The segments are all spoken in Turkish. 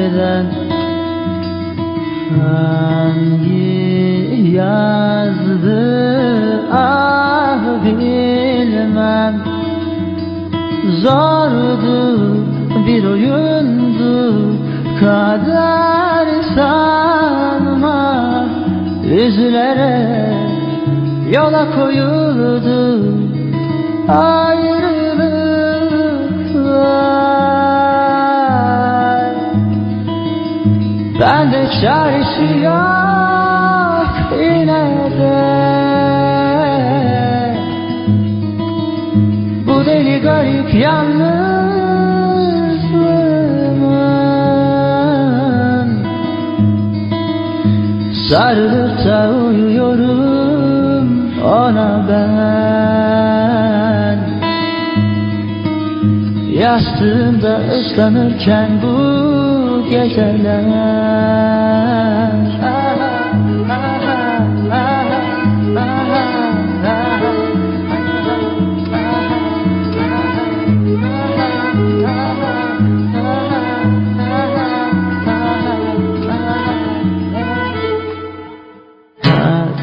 günlerden Hangi yazdı ah bilmem. Zordu bir oyundu kader sanma. Üzülerek yola koyuldu ayrılıklar Ben de çaresi yok yine de. Bu deli garip yalnızlığımın Sarılıp da uyuyorum ona ben. Yastığımda ıslanırken bu geceler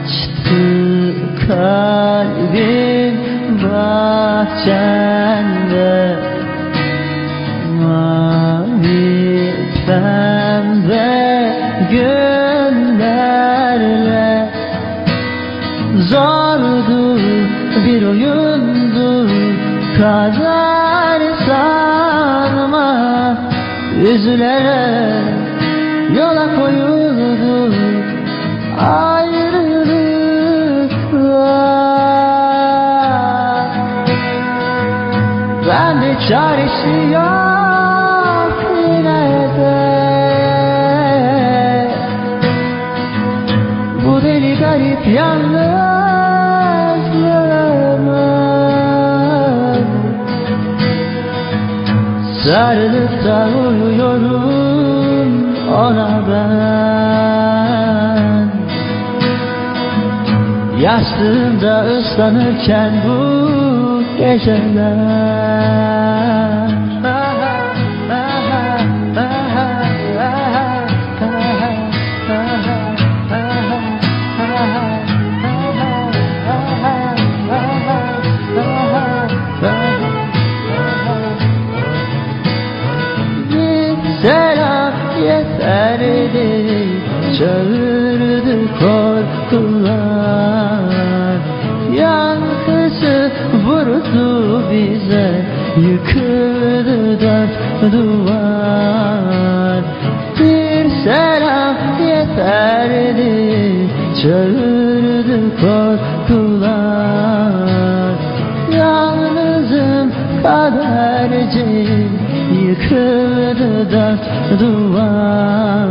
Açtı Zordu bir oyundu. Kader sanma Üzülerek yola koyuldu. Ayrılıklar. Ben de çaresi yok yine de. Bu deli garip yalnızlığımın Sarılıp da uyuyorum ona ben. Yastığımda ıslanırken bu geceler yeterli Çağırdı korkular. Yankısı vurdu bize Yıkıldı dört duvar. Bir selam yeterli Çağırdı korkular. Yalnızım kaderci yıkıldı da duvar